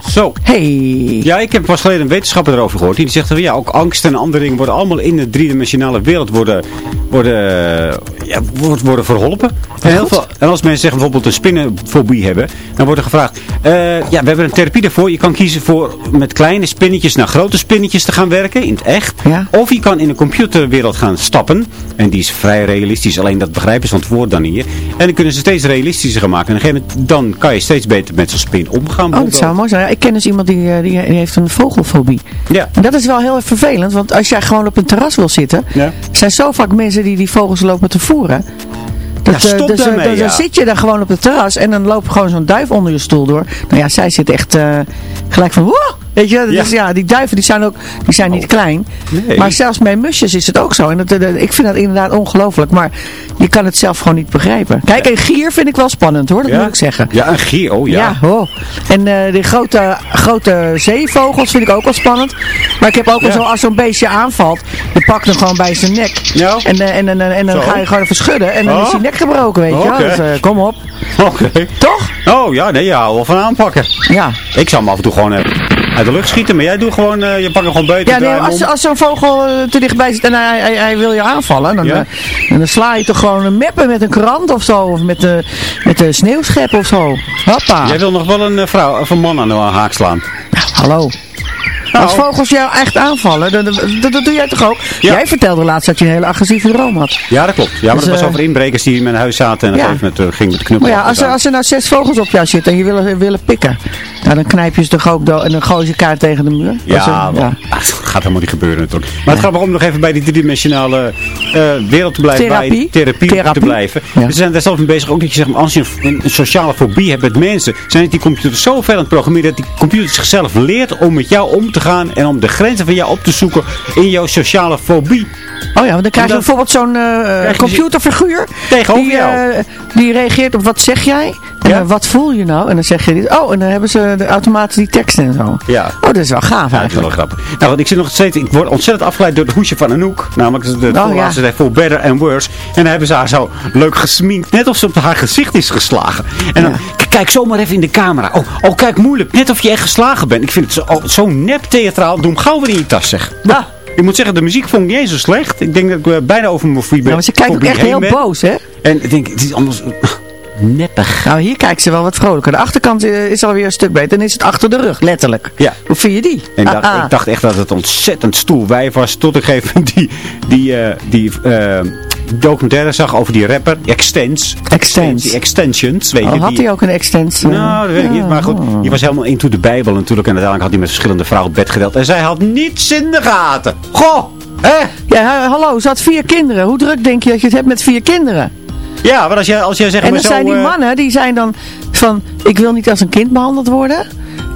Zo. Hey! Ja, ik heb pas geleden een wetenschapper erover gehoord. Die zegt van ja, ook angst en andere dingen worden allemaal in de driedimensionale wereld worden, worden, ja, worden, worden verholpen. En, heel veel, en als mensen zeggen bijvoorbeeld een spinnenfobie hebben, dan wordt er gevraagd, eh, ja, we hebben een therapie daarvoor. Je kan kiezen voor met kleine spinnetjes naar grote spinnetjes te gaan werken, in het echt. Ja. Of je kan in een computerwereld gaan stappen. En die is vrij realistisch, alleen dat begrijpen ze van tevoren dan niet. En dan kunnen ze steeds realistischer gaan maken. En op een gegeven moment, dan kan je steeds beter met zo'n spin omgaan. Oh, dat zou mooi zijn. Ik ken dus iemand die, eh, die, die heeft een vogelfobie. Ja. En dat is wel heel erg vervelend, want als jij gewoon op een terras wil zitten, Ja. zijn zo vaak mensen die die vogels lopen te voeren. Dat, Ja, eh, stop dus, eh, daarmee, dus ja. dan zit je dan gewoon op het terras en dan loopt gewoon zo'n duif onder je stoel door. Nou ja, zij zit echt gelijk van, woe! Weet je, dus ja, die duiven die zijn ook, die zijn niet klein. Nee. Maar zelfs bij musjes is het ook zo. En dat, dat- ik vind dat inderdaad ongelooflijk, maar je kan het zelf gewoon niet begrijpen. Kijk, een gier vind ik wel spannend hoor, dat moet ik zeggen. Ja, een gier. Oh ja. Ja, oh. En eh die grote, grote zeevogels vind ik ook wel spannend. Maar ik heb ook Ja. zo, als zo'n beestje aanvalt, je pakt hem gewoon bij zijn nek. En, eh, en, en, en, dan ga je gewoon even schudden en dan Oh. is die nek gebroken, weet je wel. Dus eh, kom op. Oké. Toch? Oh ja, nee, ja, wel van aanpakken. Ja. Ik zou hem af en toe gewoon eh, uit de lucht schieten, maar jij doet gewoon, eh, je pakt hem gewoon buiten. Ja, nee, als, als zo'n vogel eh, te dichtbij zit en hij, hij, hij wil je aanvallen, dan, Ja. eh, dan sla je toch gewoon een meppen met een krant of zo. Of met de, met de sneeuwschep of zo. Hoppa. Jij wil nog wel een vrouw of een man aan de haak slaan. Hallo. Nou. Als vogels jou echt aanvallen, dat, dat doe jij toch ook? Ja. Jij vertelde laatst dat je een hele agressieve droom had. Ja, dat klopt. Ja, maar Dus, dat was eh, over inbrekers die in mijn huis zaten en op Ja. een gegeven moment eh, ging met de knuppel. Maar ja, als er, als er nou zes vogels op jou zitten en je willen, willen pikken, nou, dan knijp je ze toch ook dood en dan gooi je kaart tegen de muur. Ja, er- ja. Dat gaat helemaal niet gebeuren natuurlijk. Maar het gaat maar om nog even bij die driedimensionale eh wereld te blijven. Therapie. Bij therapie, Therapie. te blijven. Ja. Ze zijn daar zelf mee bezig ook dat je zegt, maar als je een, een sociale fobie hebt met mensen, zijn die computers zo ver aan het programmeren dat die computer zichzelf leert om met jou om te gaan en om de grenzen van jou op te zoeken in jouw sociale fobie. Oh ja, want dan krijg je bijvoorbeeld zo'n eh, computerfiguur. Tegenover die, jou. eh, die reageert op wat zeg jij en Ja. wat voel je nou. En dan zeg je dit. Oh, en dan hebben ze de, automatisch die teksten en zo. Ja. Oh, dat is wel gaaf Ja, dat is wel eigenlijk. grappig. Nou, want ik zit nog steeds, ik word ontzettend afgeleid door het hoesje van Anouk. Namelijk de, Oh, voorlaatste ja. voor Better and Worse. En dan hebben ze haar zo leuk gesminkt. Net of ze op haar gezicht is geslagen. En dan, kijk zomaar even in de camera. Oh, oh, kijk moeilijk. Net of je echt geslagen bent. Ik vind het zo, oh, zo nep theatraal. Doe hem gauw weer in je tas, zeg. Ja. Ik moet zeggen, de muziek vond ik niet eens zo slecht. Ik denk dat ik eh, bijna over mijn fobie ben. Ja, maar ze kijkt ook echt heel ben. boos, hè? En ik denk, het is anders neppig. Nou, hier kijkt ze wel wat vrolijker. De achterkant eh, is alweer een stuk beter. Dan is het achter de rug, letterlijk. Ja. Hoe vind je die? En Ah, dacht, ah. ik dacht echt dat het ontzettend stoel wijf was. Tot ik even die, die, eh, die documentaire zag over die rapper. Extens. Extens. Die extensions. Weet Oh, je, had hij ook een extens? eh? Nou, dat weet ik niet. Maar goed, die was helemaal into de Bijbel natuurlijk. En uiteindelijk had hij met verschillende vrouwen op bed gedeeld. En zij had niets in de gaten. Goh! Hè? Ja, ha- hallo, ze had vier kinderen. Hoe druk denk je dat je het hebt met vier kinderen? Ja, maar als jij, als jij zegt En dan zo... zijn die eh, mannen, die zijn dan van, ik wil niet als een kind behandeld worden.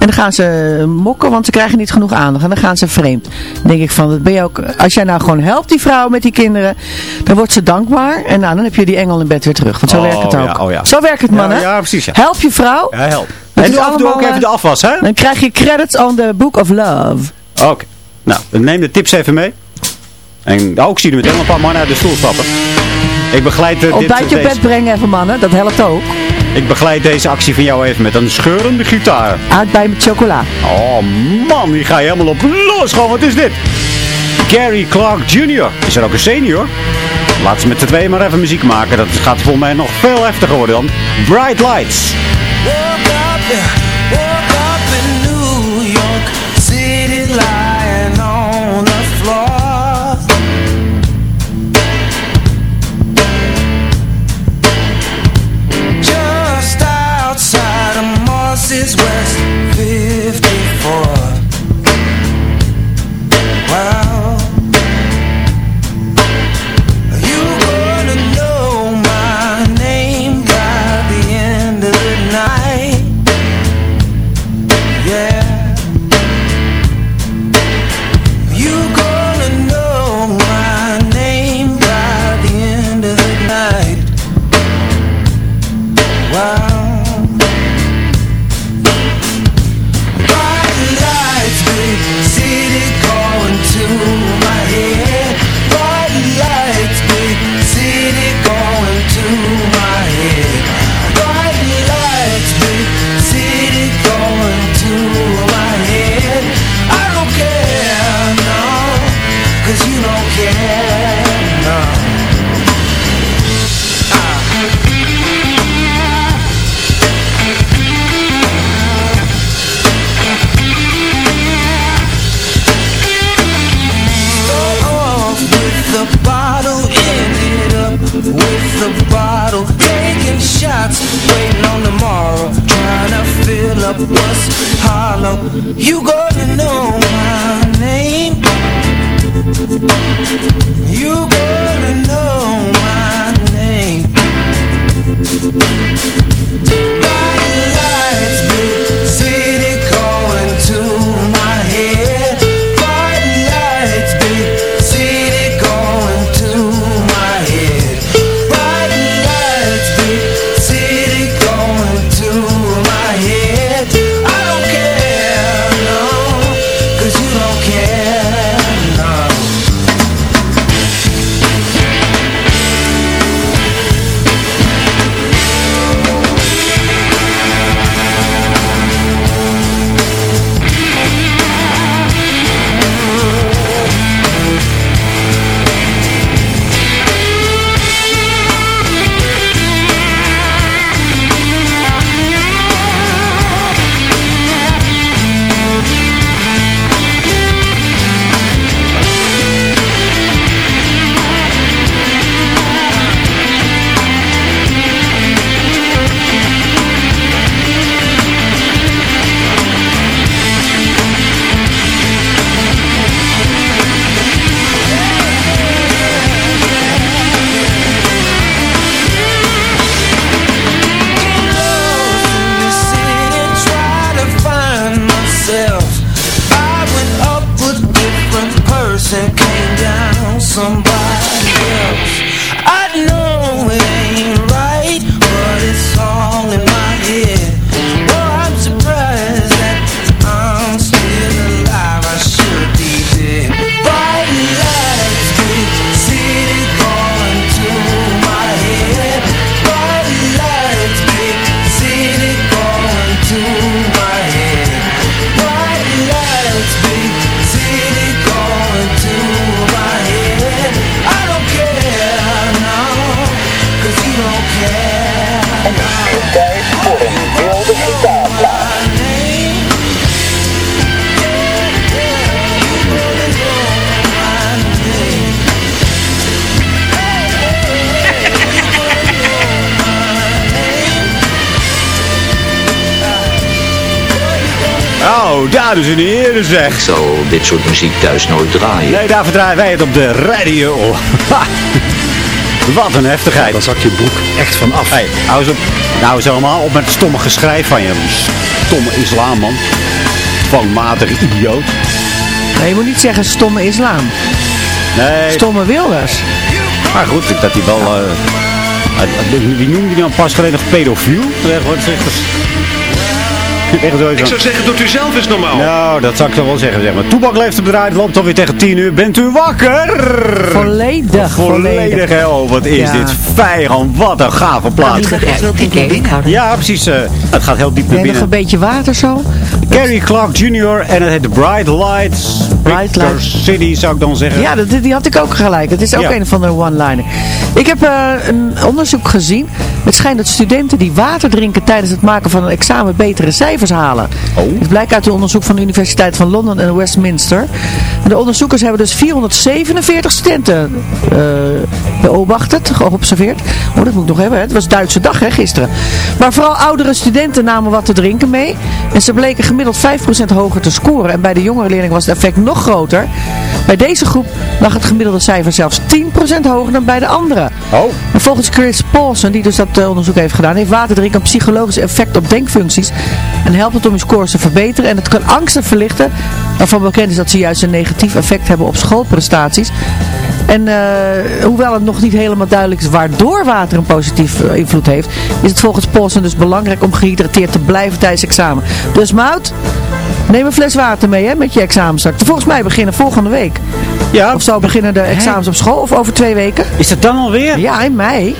En dan gaan ze mokken, want ze krijgen niet genoeg aandacht. En dan gaan ze vreemd. Dan denk ik van, dat ben je ook, als jij nou gewoon helpt die vrouw met die kinderen, dan wordt ze dankbaar. En nou, dan heb je die engel in bed weer terug. Want zo Oh, werkt het ook. ja, oh ja. Zo werkt het, mannen. ja, precies. Help je vrouw. Ja, help. En doe af en toe ook even de eh, afwas, hè? Dan krijg je credits on the book of love. Oké. Nou, neem de tips even mee. En ook zie je meteen een paar mannen uit de stoel stappen. Ik begeleid uh, dit... Ontbijtje op deze- bed brengen even, mannen. Dat helpt ook. Ik begeleid deze actie van jou even met een scheurende gitaar. Aardbei met chocola. Oh man, die ga je helemaal op los. Gewoon, wat is dit? Gary Clark Jr. Is er ook een senior? Laat ze met de twee maar even muziek maken. Dat gaat volgens mij nog veel heftiger worden dan. Bright Lights. is where zeg. Ik zal dit soort muziek thuis nooit draaien. Nee, daarvoor draaien wij het op de radio. Wat een heftigheid. Dan zak je broek echt van af. Hey, hou eens op. Nou, eens allemaal op met het stomme geschrijf van je. Stomme islam, man. Dwangmatige idioot. Nee, je moet niet zeggen stomme islam. Nee. Stomme Wilders. Maar goed, ik dat hij wel... eh, hij- wie noemde hij nou pas geleden nog pedofiel? Zegt zo Ik zou zeggen, doet u zelf eens normaal. Nou, dat zou ik toch wel zeggen. Zeg maar. Toebak leeft op de draai, het loopt alweer tegen 10 uur. Bent u wakker? Volledig, Volledig, hè. Oh, wat is Ja. dit fijn. Wat een gave plaats. Ja, precies. eh, het gaat heel diep naar Nee, nog binnen. een beetje water zo. Gary Clark Jr. en het heet The Bright Lights. Bright Lights. City zou ik dan zeggen. Ja, dat, die had ik ook gelijk. Het is ook Ja. een van de one-liner. Ik heb eh, een onderzoek gezien. Het schijnt dat studenten die water drinken tijdens het maken van een examen betere cijfers halen. Oh. Het blijkt uit een onderzoek van de Universiteit van Londen en Westminster. De onderzoekers hebben dus 447 studenten beobacht, geobserveerd. Oh, dat moet ik nog hebben. Hè. Het was Duitse dag hè, gisteren. Maar vooral oudere studenten namen wat te drinken mee. En ze bleken gemiddeld 5% hoger te scoren. En bij de jongere leerlingen was het effect nog groter. Bij deze groep lag het gemiddelde cijfer zelfs 10% hoger dan bij de anderen. Oh. En volgens Chris Paulson, die dus dat eh, onderzoek heeft gedaan, heeft waterdrinken een psychologisch effect op denkfuncties. En helpt het om je scores te verbeteren. En het kan angsten verlichten. Waarvan bekend is dat ze juist een negatief effect hebben op schoolprestaties. En eh, hoewel het nog niet helemaal duidelijk is waardoor water een positief eh, invloed heeft, is het volgens Paulson dus belangrijk om gehydrateerd te blijven tijdens examen. Dus Mout, neem een fles water mee hè, met je examen straks. Volgens mij beginnen volgende week. Ja. Of zo beginnen de examens op school of over twee weken. Is het dan alweer? Ja, in mei.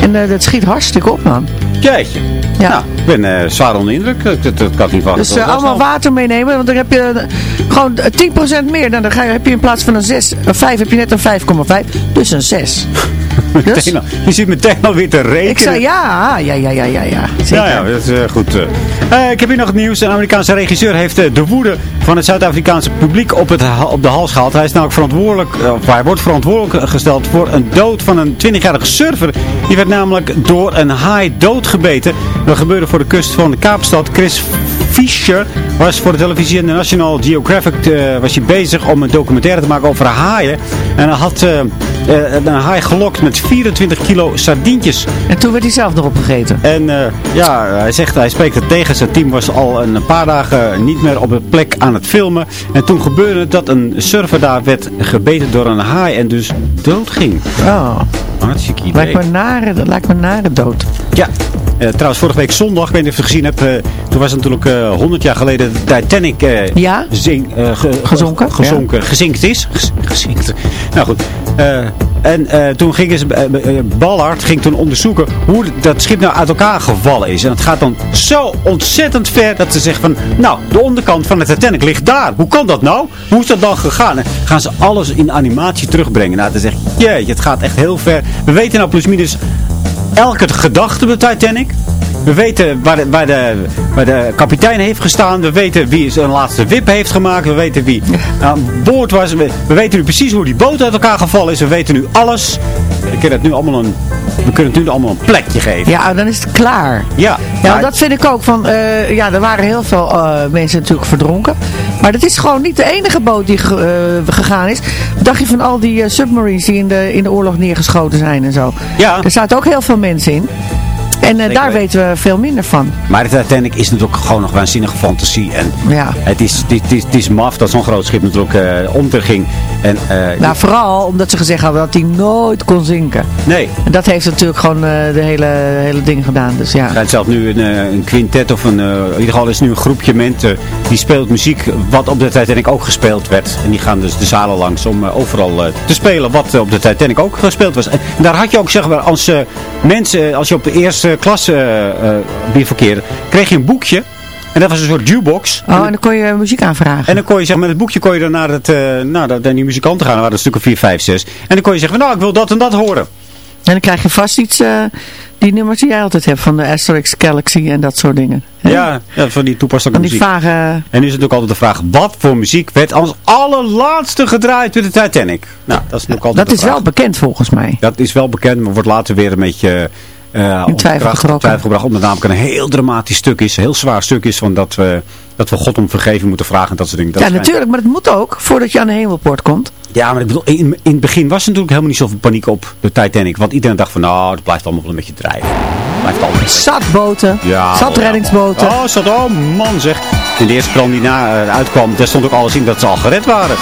En eh, dat schiet hartstikke op man. Jeetje. Ja. Nou, ik ben eh, zwaar onder de indruk. Dat, dat, dat kan niet wachten. Dus eh, dat allemaal water meenemen, want dan heb je gewoon eh, 10% meer. Dan, dan ga je, heb je in plaats van een 6, een 5 heb je net een 5,5. Dus een 6. Meteen al- je zit meteen alweer te rekenen. ik zei ja, ja, ja, ja, ja, ja. Zeker. Ja, ja, dat is eh, goed. eh. Eh, ik heb hier nog het nieuws. Een Amerikaanse regisseur heeft de woede van het Zuid-Afrikaanse publiek op, het, op de hals gehaald. Hij is namelijk verantwoordelijk, of hij wordt verantwoordelijk gesteld voor een dood van een 20-jarige surfer. Die werd namelijk door een haai doodgebeten. Dat gebeurde voor de kust van de Kaapstad. Chris Fisher was voor de televisie en de National Geographic was hij bezig om een documentaire te maken over haaien. En hij had een haai gelokt met 24 kilo sardientjes. En toen werd hij zelf nog opgegeten. En eh, ja, hij zegt, hij spreekt het tegen. Zijn team was al een paar dagen niet meer op de plek aan het filmen. En toen gebeurde het dat een surfer daar werd gebeten door een haai en dus doodging. Oh, Hartstikke idee. lijkt me nare, dat lijkt me nare dood. Ja. Eh, trouwens, vorige week zondag, ik weet niet of je het gezien hebt, eh, toen was het natuurlijk eh 100 jaar geleden de Titanic eh, Ja? zing- eh, ge- Gezonken, gezonken, gezinkt is. Gezinkt. Nou goed. Eh, en eh, toen eh, eh, Ballard ging toen onderzoeken hoe dat schip nou uit elkaar gevallen is. En het gaat dan zo ontzettend ver dat ze zeggen van, nou, de onderkant van de Titanic ligt daar. Hoe kan dat nou? Hoe is dat dan gegaan? En gaan ze alles in animatie terugbrengen. Nou, dan zeg je, jeetje, het gaat echt heel ver. We weten nou plus minus elke gedachte op de Titanic. We weten waar de, waar, de, waar de kapitein heeft gestaan. We weten wie zijn laatste wip heeft gemaakt. We weten wie aan boord was. We, we weten nu precies hoe die boot uit elkaar gevallen is. We weten nu alles. We kunnen het nu allemaal een, we kunnen het nu allemaal een plekje geven. Ja, dan is het klaar. Ja. Ja, dat vind ik ook. Van, eh, ja, er waren heel veel eh, mensen natuurlijk verdronken. Maar dat is gewoon niet de enige boot die eh, gegaan is. Dacht je van al die submarines die in de, in de oorlog neergeschoten zijn en zo? Ja. Er zaten ook heel veel mensen in. En eh, daar weten. we veel minder van. Maar de Titanic is natuurlijk gewoon nog waanzinnige fantasie. En Ja. het, is, het, is, het, is, het maf dat zo'n groot schip natuurlijk eh onderging. En, eh, Nou, vooral omdat ze gezegd hadden dat hij nooit kon zinken. nee, En dat heeft natuurlijk gewoon de hele, hele ding gedaan. Dus ja. Er schijnt zelfs nu een, een quintet of een, in ieder geval is nu een groepje mensen die speelt muziek wat op de Titanic ook gespeeld werd. En die gaan dus de zalen langs om overal te spelen wat op de Titanic ook gespeeld was. En daar had je ook zeg maar als mensen, als je op de eerste klas eh eh, bivakkeerde, kreeg je een boekje. En dat was een soort jukebox. Oh, en dan kon je muziek aanvragen. En dan kon je zeg, met het boekje kon je dan naar, het, eh, naar, de, naar die muzikanten gaan. Er waren een stuk of 4, 5, 6. En dan kon je zeggen, nou ik wil dat en dat horen. En dan krijg je vast iets, eh, die nummers die jij altijd hebt van de Asterix Galaxy en dat soort dingen. Hè? Ja, ja, van die toepasselijke Van die muziek. vage... En nu is het ook altijd de vraag, wat voor muziek werd als allerlaatste gedraaid bij de Titanic? Nou, dat is natuurlijk altijd Dat is vraag. wel bekend volgens mij. Dat is wel bekend, maar wordt later weer een beetje eh In twijfel twijfel gebracht. Omdat het namelijk een heel dramatisch stuk is, een heel zwaar stuk is, van dat we, dat we God om vergeving moeten vragen en dat soort dingen. Dat ja, natuurlijk, maar het moet ook voordat je aan de hemelpoort komt. Ja, maar ik bedoel, in, in het begin was er natuurlijk helemaal niet zoveel paniek op de Titanic. Want iedereen dacht van, nou, het blijft allemaal wel een beetje drijven. Blijft allemaal Zat boten, Ja, zat reddingsboten. Oh, zat, oh man zeg. In de eerste krant die na, eh, uitkwam, daar stond ook alles in dat ze al gered waren.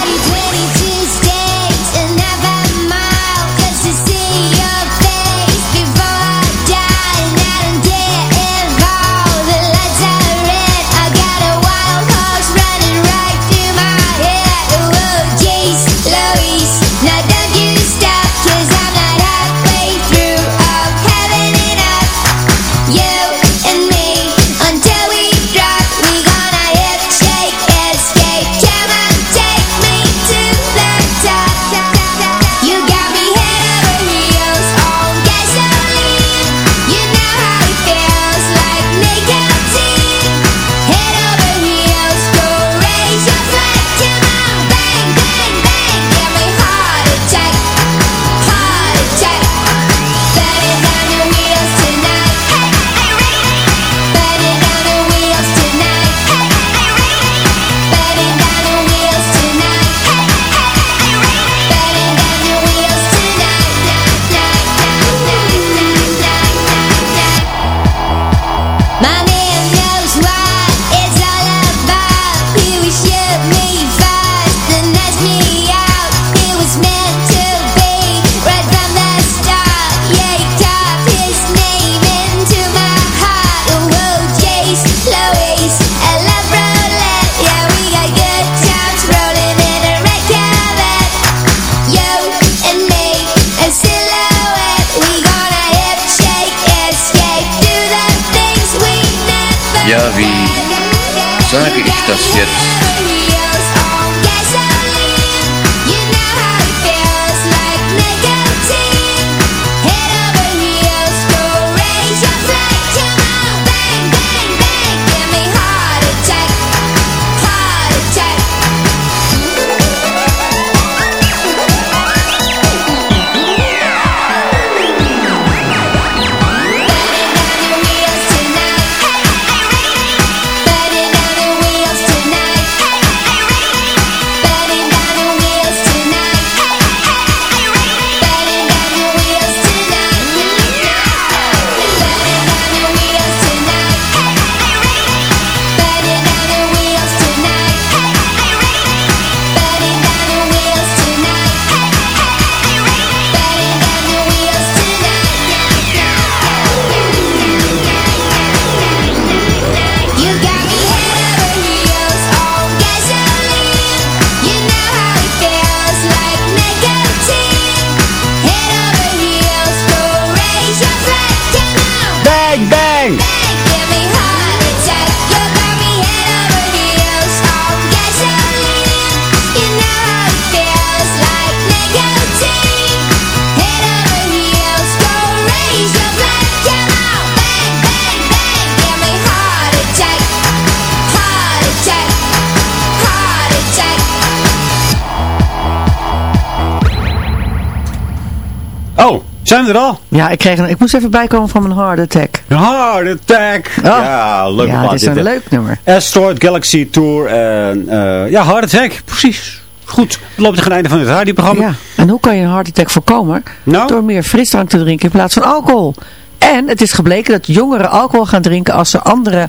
Zijn we er al? Ja, ik, kreeg een, ik moest even bijkomen van mijn heart attack. Een Heart Attack. Ja, leuk ja, dit is dit, een leuk nummer. Asteroid Galaxy Tour. En, eh, ja, Heart Attack. Precies. Goed. We lopen tegen het einde van het radioprogramma. Ja, en hoe kan je een heart attack voorkomen? Nou? Door meer frisdrank te drinken in plaats van alcohol. En het is gebleken dat jongeren alcohol gaan drinken als ze andere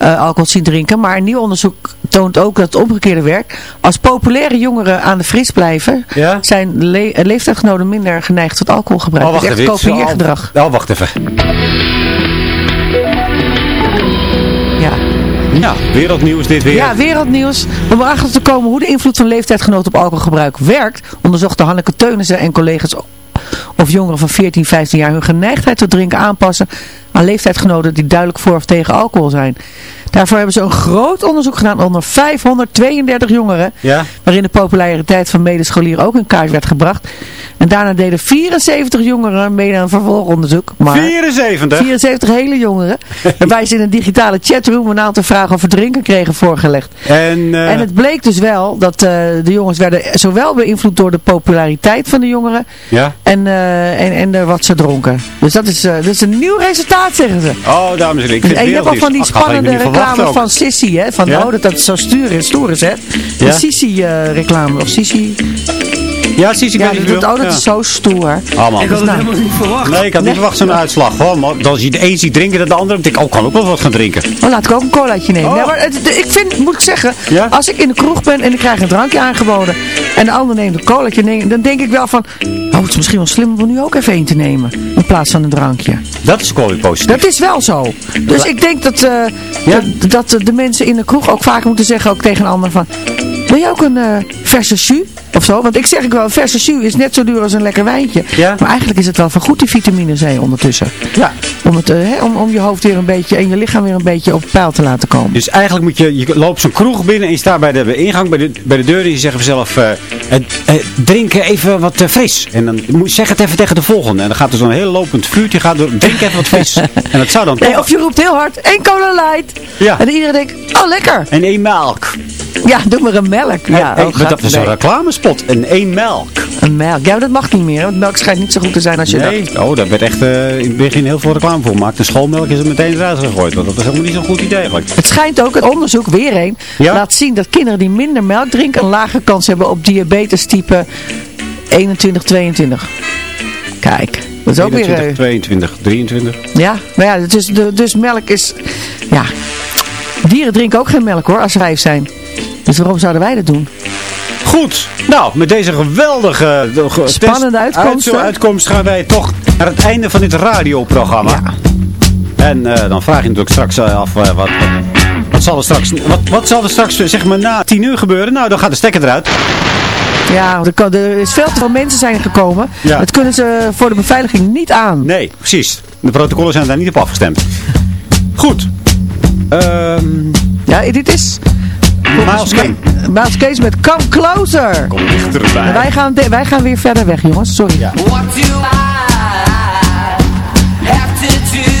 eh, alcohol zien drinken. Maar een nieuw onderzoek toont ook dat het omgekeerde werkt. Als populaire jongeren aan de fris blijven, Ja? zijn le eh, leeftijdsgenoten minder geneigd tot alcoholgebruik. Oh, wacht het is echt even. kopieergedrag. Oh, oh, wacht even. Ja. Ja, wereldnieuws dit weer. Ja, wereldnieuws. Om erachter te komen hoe de invloed van leeftijdgenoten op alcoholgebruik werkt, onderzochten Hanneke Teunissen en collega's of jongeren van 14, 15 jaar hun geneigdheid tot drinken aanpassen aan leeftijdsgenoten die duidelijk voor of tegen alcohol zijn. Daarvoor hebben ze een groot onderzoek gedaan onder 532 jongeren, Ja? waarin de populariteit van medescholieren ook in kaart werd gebracht. En daarna deden 74 jongeren mee aan een vervolgonderzoek. Maar 74? 74 hele jongeren, waarbij ze in een digitale chatroom een aantal vragen over drinken kregen voorgelegd. En, eh, En het bleek dus wel dat eh, de jongens werden zowel beïnvloed door de populariteit van de jongeren Ja? en, eh, en, en wat ze dronken. Dus dat is, dat is een nieuw resultaat, zeggen ze. Oh, dames en heren. Ik vind en je hebt al van die spannende reclame van Sissy, hè? Van, Ja? oh, dat dat zo stuur is, stoer is, hè? De? Sissy-reclame, of Sissy... Ja, Sissy, ik Ja, weet niet dat, wie oh, dat ja. is zo stoer. Oh, man. Ik had het Nou. helemaal niet verwacht. Nee, ik had niet Nee. verwacht zo'n uitslag. Gewoon, als je de een ziet drinken, dan de ander. denk ik, oh, kan ook wel wat gaan drinken. Oh, laat ik ook een colaatje nemen. Oh. Ja, maar het- de- ik vind, moet ik zeggen, Ja? als ik in de kroeg ben en ik krijg een drankje aangeboden en de ander neemt een colaatje, dan denk ik wel van, oh, het is misschien wel slim om er nu ook even één te nemen in plaats van een drankje. Dat is gewoon positief. Dat is wel zo. Dus ik denk dat, eh, dat, dat de mensen in de kroeg ook vaak moeten zeggen, ook tegen een ander van, wil je ook een eh, verse jus? Of zo, want ik zeg ik wel, verse jus is net zo duur als een lekker wijntje. Ja. Maar eigenlijk is het wel van goed die vitamine C ondertussen. Ja. Om, het, eh, hè, om, om je hoofd weer een beetje en je lichaam weer een beetje op peil te laten komen. Dus eigenlijk moet je, je loopt zo'n kroeg binnen en je staat bij de ingang, bij de, bij de deur en je zegt vanzelf, eh, drink even wat fris. En dan moet je zeg het even tegen de volgende. En dan gaat er zo'n heel lopend vuurtje, gaat door, drink even wat fris. en dat zou dan Nee, of je roept heel hard, één cola light. Ja. En iedereen denkt, oh lekker. En één melk. Ja, doe maar een melk. Ja, maar dat is een reclamespot. En één melk. Een melk. Ja, dat mag niet meer. Want melk schijnt niet zo goed te zijn als je dacht. Nee, oh, daar werd echt eh, in het begin heel veel reclame voor gemaakt. De schoolmelk is er meteen eruit gegooid. Want dat is helemaal niet zo'n goed idee eigenlijk. Het schijnt ook, het onderzoek, weer een, Ja? laat zien dat kinderen die minder melk drinken een lage kans hebben op diabetes type 21, 22. Kijk, dat is ook weer... 21, eh, 22, 23. ja, maar ja, dus, dus melk is... Ja, dieren drinken ook geen melk hoor, als ze rijf zijn. Dus waarom zouden wij dat doen? Goed, nou, met deze geweldige eh, Spannende uit- uitkomst gaan wij toch naar het einde van dit radioprogramma. Ja. En eh, dan vraag je natuurlijk straks eh, af, wat, wat, wat zal er straks, wat, wat zal er straks, zeg maar, na 10 uur gebeuren? Nou, dan gaat de stekker eruit. Ja, er, kan, er is veel te veel mensen zijn gekomen. Ja. Dat kunnen ze voor de beveiliging niet aan. Nee, precies. De protocollen zijn daar niet op afgestemd. Goed. Ehm Ja, dit is Miles. Miles Case met Come Closer. Kom dichterbij. En wij gaan, wij gaan weer verder weg, jongens. Sorry. What do I have to do